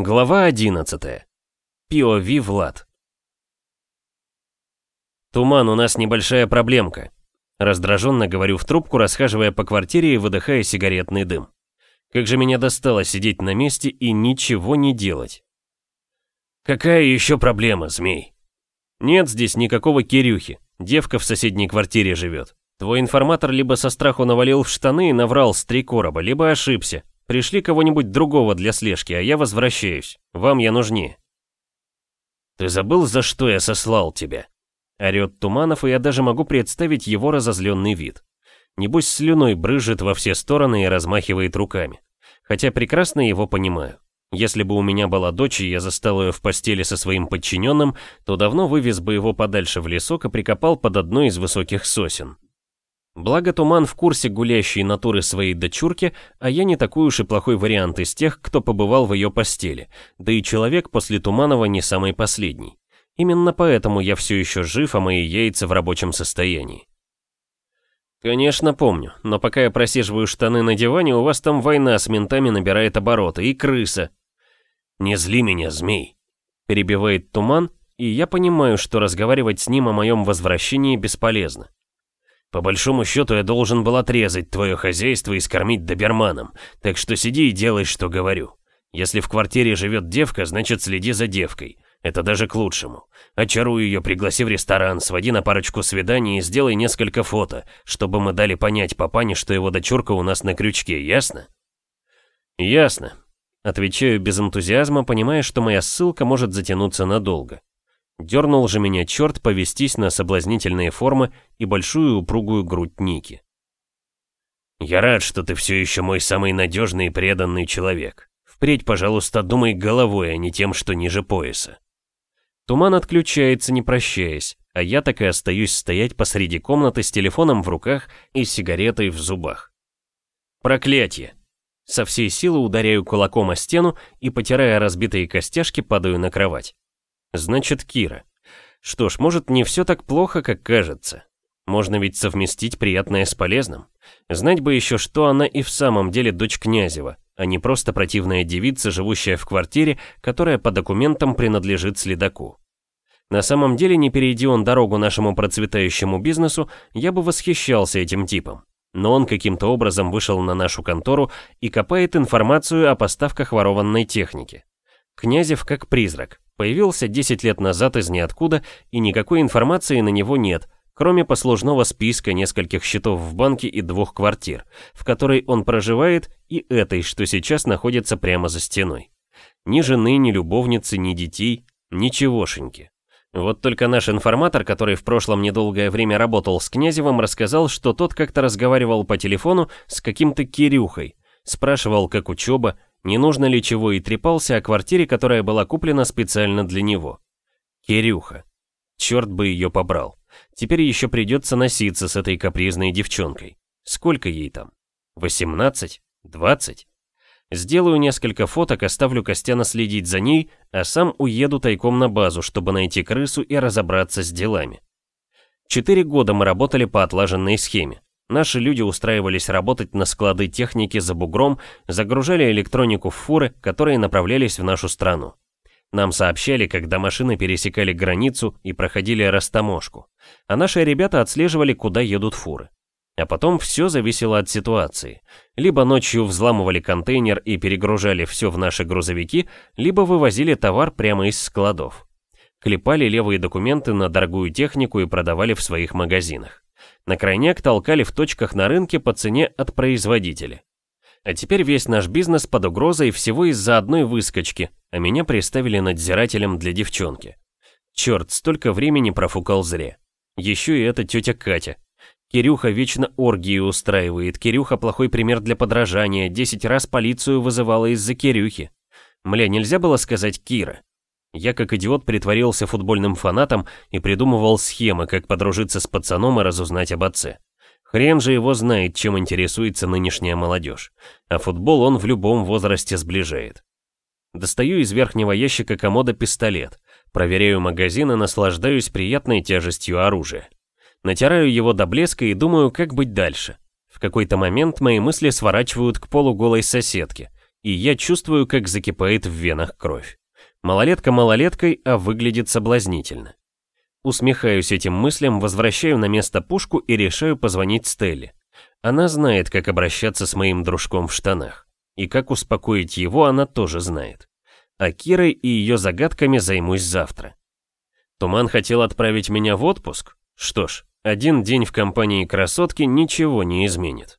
Глава 11. POV Влад. «Туман, у нас небольшая проблемка», — раздраженно говорю в трубку, расхаживая по квартире и выдыхая сигаретный дым. Как же меня достало сидеть на месте и ничего не делать. «Какая еще проблема, змей?» «Нет здесь никакого Кирюхи, девка в соседней квартире живет. Твой информатор либо со страху навалил в штаны и наврал с три короба, либо ошибся, Пришли кого-нибудь другого для слежки, а я возвращаюсь. Вам я нужнее». «Ты забыл, за что я сослал тебя?» Орет Туманов, и я даже могу представить его разозленный вид. Небось, слюной брызжет во все стороны и размахивает руками. Хотя прекрасно его понимаю. Если бы у меня была дочь, и я застал ее в постели со своим подчиненным, то давно вывез бы его подальше в лесок и прикопал под одной из высоких сосен. Благо Туман в курсе гулящей натуры своей дочурки, а я не такой уж и плохой вариант из тех, кто побывал в ее постели, да и человек после Туманова не самый последний. Именно поэтому я все еще жив, а мои яйца в рабочем состоянии. Конечно, помню, но пока я просиживаю штаны на диване, у вас там война с ментами набирает обороты, и крыса. Не зли меня, змей. Перебивает Туман, и я понимаю, что разговаривать с ним о моем возвращении бесполезно. По большому счету я должен был отрезать твое хозяйство и скормить доберманом, так что сиди и делай, что говорю. Если в квартире живет девка, значит следи за девкой. Это даже к лучшему. Очаруй ее, пригласи в ресторан, своди на парочку свиданий и сделай несколько фото, чтобы мы дали понять папане, что его дочурка у нас на крючке, ясно? Ясно. Отвечаю без энтузиазма, понимая, что моя ссылка может затянуться надолго. Дернул же меня черт повестись на соблазнительные формы и большую упругую грудь Ники. «Я рад, что ты все еще мой самый надежный и преданный человек. Впредь, пожалуйста, думай головой, а не тем, что ниже пояса». Туман отключается, не прощаясь, а я так и остаюсь стоять посреди комнаты с телефоном в руках и сигаретой в зубах. Проклятие! Со всей силы ударяю кулаком о стену и, потирая разбитые костяшки, падаю на кровать. Значит, Кира. Что ж, может, не все так плохо, как кажется. Можно ведь совместить приятное с полезным. Знать бы еще, что она и в самом деле дочь Князева, а не просто противная девица, живущая в квартире, которая по документам принадлежит следаку. На самом деле, не перейди он дорогу нашему процветающему бизнесу, я бы восхищался этим типом. Но он каким-то образом вышел на нашу контору и копает информацию о поставках ворованной техники. Князев как призрак, Появился 10 лет назад из ниоткуда, и никакой информации на него нет, кроме послужного списка нескольких счетов в банке и двух квартир, в которой он проживает, и этой, что сейчас находится прямо за стеной. Ни жены, ни любовницы, ни детей, ничегошеньки. Вот только наш информатор, который в прошлом недолгое время работал с Князевым, рассказал, что тот как-то разговаривал по телефону с каким-то Кирюхой, спрашивал, как учеба, не нужно ли чего и трепался о квартире, которая была куплена специально для него. Кирюха. Черт бы ее побрал. Теперь еще придется носиться с этой капризной девчонкой. Сколько ей там? 18? 20? Сделаю несколько фоток, оставлю Костяна следить за ней, а сам уеду тайком на базу, чтобы найти крысу и разобраться с делами. Четыре года мы работали по отлаженной схеме. Наши люди устраивались работать на склады техники за бугром, загружали электронику в фуры, которые направлялись в нашу страну. Нам сообщали, когда машины пересекали границу и проходили растаможку, а наши ребята отслеживали, куда едут фуры. А потом все зависело от ситуации. Либо ночью взламывали контейнер и перегружали все в наши грузовики, либо вывозили товар прямо из складов. Клепали левые документы на дорогую технику и продавали в своих магазинах. На крайняк толкали в точках на рынке по цене от производителя. А теперь весь наш бизнес под угрозой всего из-за одной выскочки, а меня приставили надзирателем для девчонки. Черт, столько времени профукал зря. Еще и эта тетя Катя. Кирюха вечно оргии устраивает, Кирюха плохой пример для подражания, 10 раз полицию вызывала из-за Кирюхи. Мля, нельзя было сказать Кира. Я как идиот притворился футбольным фанатом и придумывал схемы, как подружиться с пацаном и разузнать об отце. Хрен же его знает, чем интересуется нынешняя молодежь. А футбол он в любом возрасте сближает. Достаю из верхнего ящика комода пистолет, проверяю магазин и наслаждаюсь приятной тяжестью оружия. Натираю его до блеска и думаю, как быть дальше. В какой-то момент мои мысли сворачивают к полу голой соседки, и я чувствую, как закипает в венах кровь. Малолетка малолеткой, а выглядит соблазнительно. Усмехаюсь этим мыслям, возвращаю на место пушку и решаю позвонить Стелле. Она знает, как обращаться с моим дружком в штанах. И как успокоить его, она тоже знает. А Кирой и ее загадками займусь завтра. Туман хотел отправить меня в отпуск? Что ж, один день в компании красотки ничего не изменит.